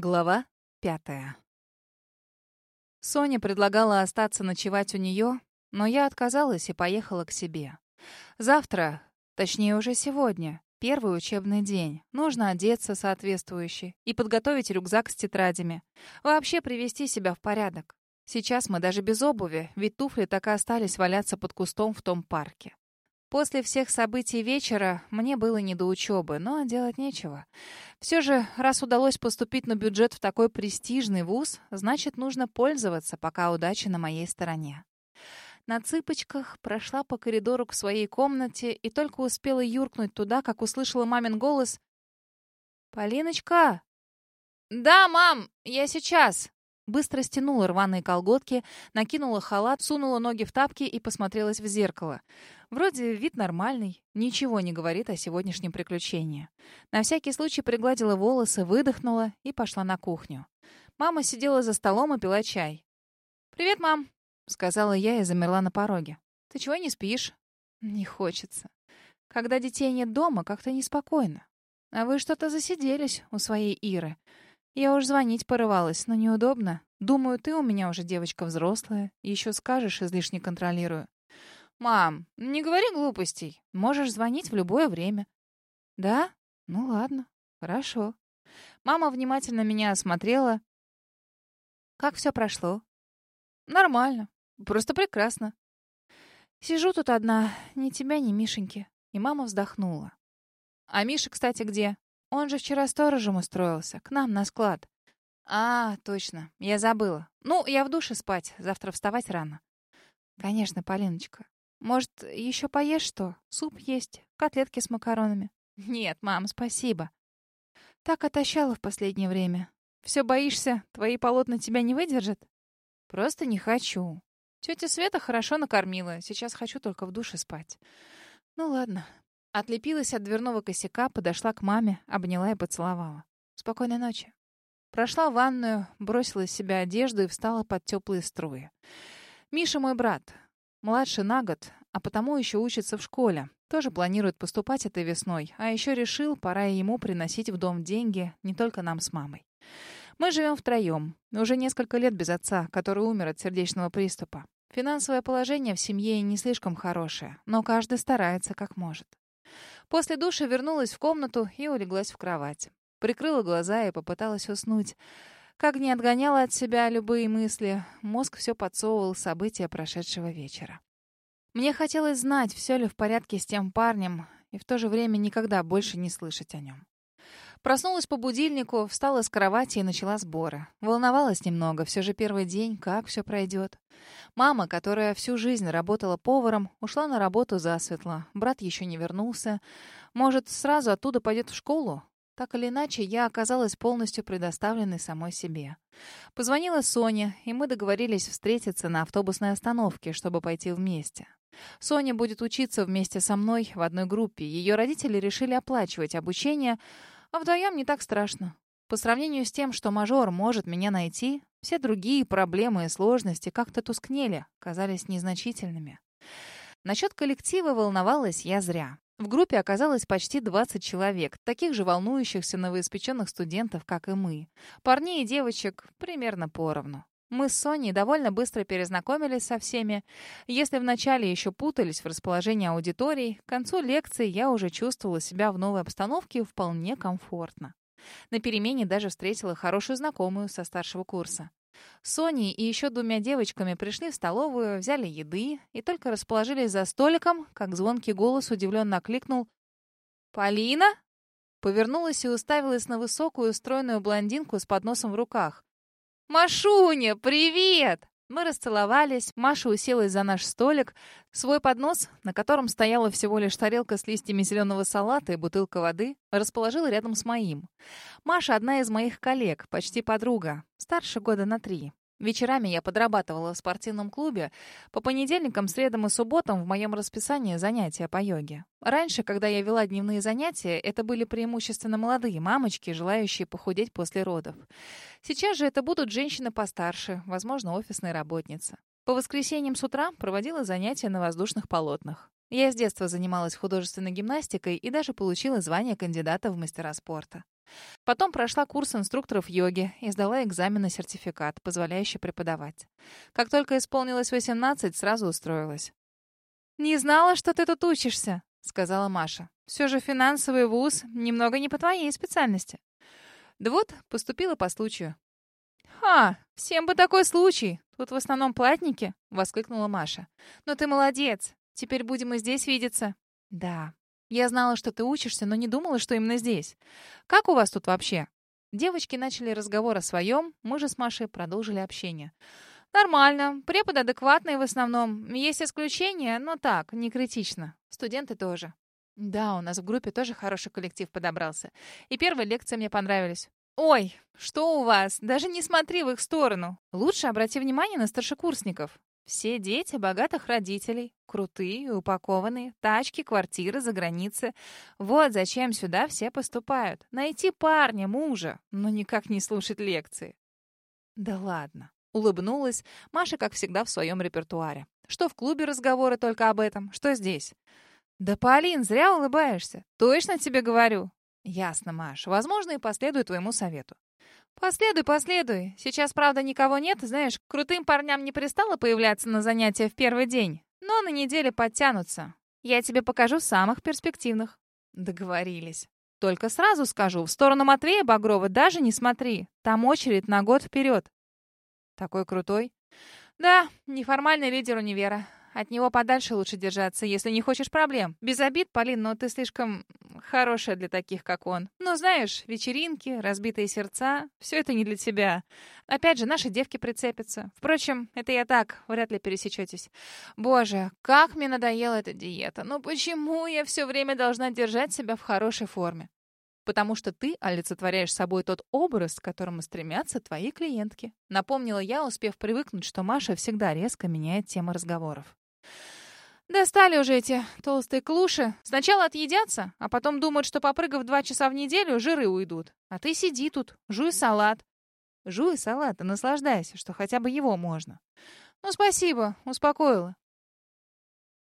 Глава пятая. Соня предлагала остаться ночевать у нее, но я отказалась и поехала к себе. Завтра, точнее уже сегодня, первый учебный день. Нужно одеться соответствующе и подготовить рюкзак с тетрадями. Вообще привести себя в порядок. Сейчас мы даже без обуви, ведь туфли так и остались валяться под кустом в том парке. После всех событий вечера мне было не до учебы, но делать нечего. Все же, раз удалось поступить на бюджет в такой престижный вуз, значит, нужно пользоваться, пока удача на моей стороне. На цыпочках прошла по коридору к своей комнате и только успела юркнуть туда, как услышала мамин голос. «Полиночка!» «Да, мам, я сейчас!» Быстро стянула рваные колготки, накинула халат, сунула ноги в тапки и посмотрелась в зеркало. Вроде вид нормальный, ничего не говорит о сегодняшнем приключении. На всякий случай пригладила волосы, выдохнула и пошла на кухню. Мама сидела за столом и пила чай. «Привет, мам», — сказала я и замерла на пороге. «Ты чего не спишь?» «Не хочется. Когда детей нет дома, как-то неспокойно. А вы что-то засиделись у своей Иры». Я уж звонить порывалась, но неудобно. Думаю, ты у меня уже девочка взрослая. Еще скажешь, излишне контролирую. Мам, не говори глупостей. Можешь звонить в любое время. Да? Ну ладно. Хорошо. Мама внимательно меня осмотрела. Как все прошло? Нормально. Просто прекрасно. Сижу тут одна, ни тебя, ни Мишеньки. И мама вздохнула. А Миша, кстати, где? Он же вчера сторожем устроился, к нам на склад. А, точно, я забыла. Ну, я в душе спать, завтра вставать рано. Конечно, Полиночка. Может, еще поешь что? Суп есть, котлетки с макаронами. Нет, мам, спасибо. Так отощала в последнее время. Все боишься, твои полотна тебя не выдержат? Просто не хочу. Тетя Света хорошо накормила, сейчас хочу только в душе спать. Ну ладно, Отлепилась от дверного косяка, подошла к маме, обняла и поцеловала. «Спокойной ночи». Прошла в ванную, бросила из себя одежду и встала под теплые струи. Миша мой брат. Младше на год, а потому еще учится в школе. Тоже планирует поступать этой весной, а еще решил, пора ему приносить в дом деньги, не только нам с мамой. Мы живем втроем. Уже несколько лет без отца, который умер от сердечного приступа. Финансовое положение в семье не слишком хорошее, но каждый старается как может. После душа вернулась в комнату и улеглась в кровать. Прикрыла глаза и попыталась уснуть. Как не отгоняла от себя любые мысли, мозг все подсовывал события прошедшего вечера. Мне хотелось знать, все ли в порядке с тем парнем, и в то же время никогда больше не слышать о нем. Проснулась по будильнику, встала с кровати и начала сборы. Волновалась немного, все же первый день, как все пройдет. Мама, которая всю жизнь работала поваром, ушла на работу засветло. Брат еще не вернулся. Может, сразу оттуда пойдет в школу? Так или иначе, я оказалась полностью предоставленной самой себе. Позвонила Соня, и мы договорились встретиться на автобусной остановке, чтобы пойти вместе. Соня будет учиться вместе со мной в одной группе. Ее родители решили оплачивать обучение, а вдвоем не так страшно. По сравнению с тем, что мажор может меня найти, все другие проблемы и сложности как-то тускнели, казались незначительными. Насчет коллектива волновалась я зря. В группе оказалось почти 20 человек, таких же волнующихся новоиспеченных студентов, как и мы. Парней и девочек примерно поровну. Мы с Соней довольно быстро перезнакомились со всеми. Если вначале еще путались в расположении аудиторий, к концу лекции я уже чувствовала себя в новой обстановке вполне комфортно. На перемене даже встретила хорошую знакомую со старшего курса. Соней и еще двумя девочками пришли в столовую, взяли еды и только расположились за столиком, как звонкий голос удивленно окликнул «Полина?» Повернулась и уставилась на высокую, стройную блондинку с подносом в руках. «Машуня, привет!» Мы расцеловались, Маша уселась за наш столик. Свой поднос, на котором стояла всего лишь тарелка с листьями зеленого салата и бутылка воды, расположила рядом с моим. Маша одна из моих коллег, почти подруга, старше года на три. Вечерами я подрабатывала в спортивном клубе. По понедельникам, средам и субботам в моем расписании занятия по йоге. Раньше, когда я вела дневные занятия, это были преимущественно молодые мамочки, желающие похудеть после родов. Сейчас же это будут женщины постарше, возможно, офисные работницы. По воскресеньям с утра проводила занятия на воздушных полотнах. Я с детства занималась художественной гимнастикой и даже получила звание кандидата в мастера спорта. Потом прошла курс инструкторов йоги и сдала экзамен на сертификат, позволяющий преподавать. Как только исполнилось 18, сразу устроилась. «Не знала, что ты тут учишься», — сказала Маша. «Все же финансовый вуз немного не по твоей специальности». Да вот, поступила по случаю. «Ха, всем бы такой случай. Тут в основном платники», — воскликнула Маша. «Но ты молодец. Теперь будем и здесь видеться». «Да, я знала, что ты учишься, но не думала, что именно здесь. Как у вас тут вообще?» Девочки начали разговор о своем, мы же с Машей продолжили общение. «Нормально. Преподы адекватные в основном. Есть исключения, но так, не критично. Студенты тоже». «Да, у нас в группе тоже хороший коллектив подобрался. И первые лекции мне понравились. «Ой, что у вас? Даже не смотри в их сторону. Лучше обрати внимание на старшекурсников. Все дети богатых родителей, крутые, упакованные, тачки, квартиры за границей. Вот зачем сюда все поступают. Найти парня, мужа, но никак не слушать лекции. Да ладно. Улыбнулась. Маша, как всегда, в своем репертуаре. Что в клубе разговоры только об этом, что здесь. Да, Полин, зря улыбаешься. Точно тебе говорю. Ясно, Маш. Возможно, и последую твоему совету. «Последуй, последуй. Сейчас, правда, никого нет, знаешь, крутым парням не пристало появляться на занятия в первый день, но на неделе подтянутся. Я тебе покажу самых перспективных». Договорились. Только сразу скажу, в сторону Матвея Багрова даже не смотри. Там очередь на год вперед. Такой крутой? Да, неформальный лидер универа. От него подальше лучше держаться, если не хочешь проблем. Без обид, Полин, но ты слишком хорошая для таких, как он. Ну, знаешь, вечеринки, разбитые сердца — все это не для тебя. Опять же, наши девки прицепятся. Впрочем, это я так, вряд ли пересечетесь. Боже, как мне надоела эта диета. Ну почему я все время должна держать себя в хорошей форме? потому что ты олицетворяешь собой тот образ, к которому стремятся твои клиентки. Напомнила я, успев привыкнуть, что Маша всегда резко меняет темы разговоров. Достали уже эти толстые клуши. Сначала отъедятся, а потом думают, что попрыгав два часа в неделю, жиры уйдут. А ты сиди тут, жуй салат. Жуй салат и наслаждайся, что хотя бы его можно. Ну, спасибо, успокоила.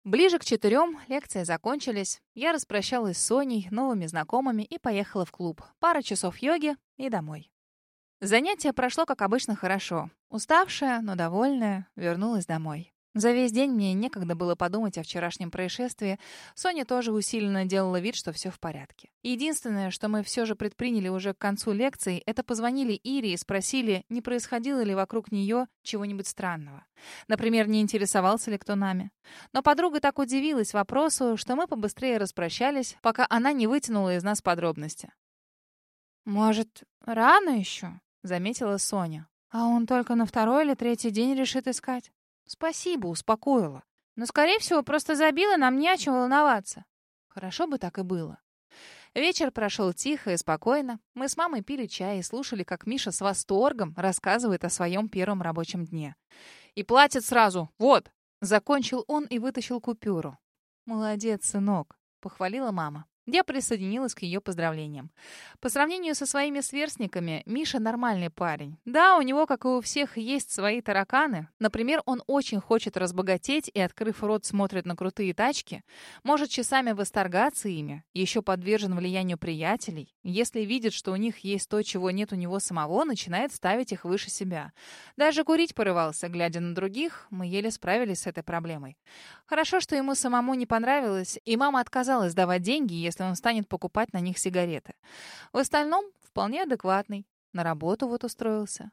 Ближе к четырем лекции закончились. Я распрощалась с Соней, новыми знакомыми и поехала в клуб. Пара часов йоги и домой. Занятие прошло, как обычно, хорошо. Уставшая, но довольная, вернулась домой. За весь день мне некогда было подумать о вчерашнем происшествии. Соня тоже усиленно делала вид, что все в порядке. Единственное, что мы все же предприняли уже к концу лекции, это позвонили Ире и спросили, не происходило ли вокруг нее чего-нибудь странного. Например, не интересовался ли кто нами. Но подруга так удивилась вопросу, что мы побыстрее распрощались, пока она не вытянула из нас подробности. «Может, рано еще?» — заметила Соня. «А он только на второй или третий день решит искать?» Спасибо, успокоила. Но, скорее всего, просто забила, нам не о чем волноваться. Хорошо бы так и было. Вечер прошел тихо и спокойно. Мы с мамой пили чай и слушали, как Миша с восторгом рассказывает о своем первом рабочем дне. «И платит сразу. Вот!» Закончил он и вытащил купюру. «Молодец, сынок», — похвалила мама. Я присоединилась к ее поздравлениям. По сравнению со своими сверстниками, Миша нормальный парень. Да, у него, как и у всех, есть свои тараканы. Например, он очень хочет разбогатеть и, открыв рот, смотрит на крутые тачки. Может часами восторгаться ими. Еще подвержен влиянию приятелей. Если видит, что у них есть то, чего нет у него самого, начинает ставить их выше себя. Даже курить порывался, глядя на других. Мы еле справились с этой проблемой. Хорошо, что ему самому не понравилось, и мама отказалась давать деньги, если он станет покупать на них сигареты. В остальном вполне адекватный. На работу вот устроился.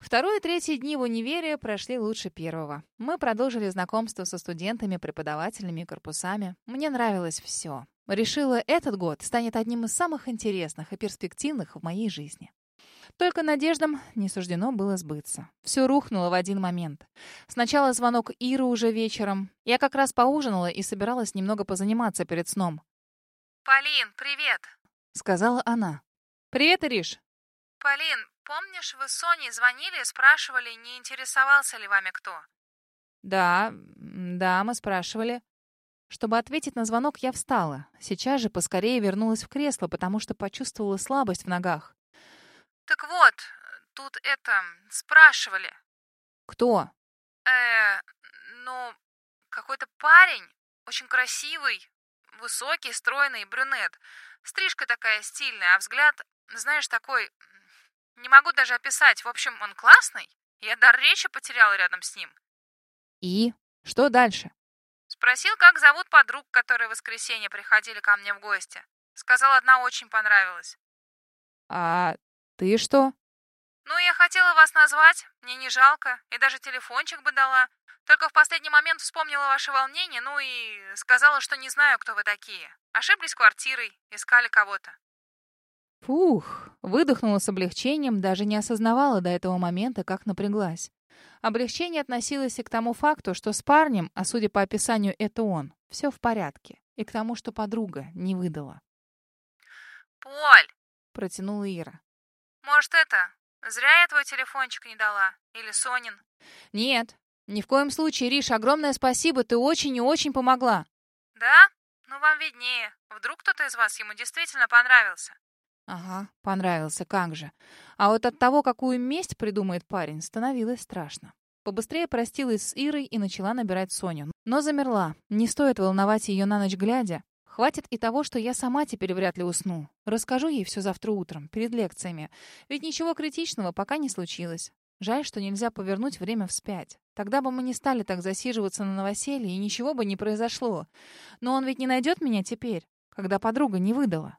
Второй и третий дни в универе прошли лучше первого. Мы продолжили знакомство со студентами, преподавателями и корпусами. Мне нравилось все. Решила, этот год станет одним из самых интересных и перспективных в моей жизни. Только надеждам не суждено было сбыться. Все рухнуло в один момент. Сначала звонок Иры уже вечером. Я как раз поужинала и собиралась немного позаниматься перед сном. «Полин, привет!» — сказала она. «Привет, Ириш!» «Полин, помнишь, вы с Соней звонили и спрашивали, не интересовался ли вами кто?» «Да, да, мы спрашивали». Чтобы ответить на звонок, я встала. Сейчас же поскорее вернулась в кресло, потому что почувствовала слабость в ногах. «Так вот, тут это... спрашивали». «Кто?» «Э, ну, какой-то парень. очень красивый, высокий, стройный брюнет. Стрижка такая стильная, а взгляд, знаешь, такой... Не могу даже описать. В общем, он классный. Я дар речи потеряла рядом с ним. И? Что дальше? Спросил, как зовут подруг, которые в воскресенье приходили ко мне в гости. Сказал, одна очень понравилась. А ты что? Ну, я хотела вас назвать, мне не жалко, и даже телефончик бы дала. Только в последний момент вспомнила ваше волнение, ну и сказала, что не знаю, кто вы такие. Ошиблись квартирой, искали кого-то. Фух, выдохнула с облегчением, даже не осознавала до этого момента, как напряглась. Облегчение относилось и к тому факту, что с парнем, а судя по описанию, это он, все в порядке, и к тому, что подруга не выдала. «Поль!» — протянула Ира. «Может, это, зря я твой телефончик не дала? Или Сонин?» «Нет, ни в коем случае, Риш, огромное спасибо, ты очень и очень помогла». «Да? Ну, вам виднее. Вдруг кто-то из вас ему действительно понравился?» Ага, понравился, как же. А вот от того, какую месть придумает парень, становилось страшно. Побыстрее простилась с Ирой и начала набирать Соню. Но замерла. Не стоит волновать ее на ночь глядя. Хватит и того, что я сама теперь вряд ли усну. Расскажу ей все завтра утром, перед лекциями. Ведь ничего критичного пока не случилось. Жаль, что нельзя повернуть время вспять. Тогда бы мы не стали так засиживаться на новоселье, и ничего бы не произошло. Но он ведь не найдет меня теперь, когда подруга не выдала.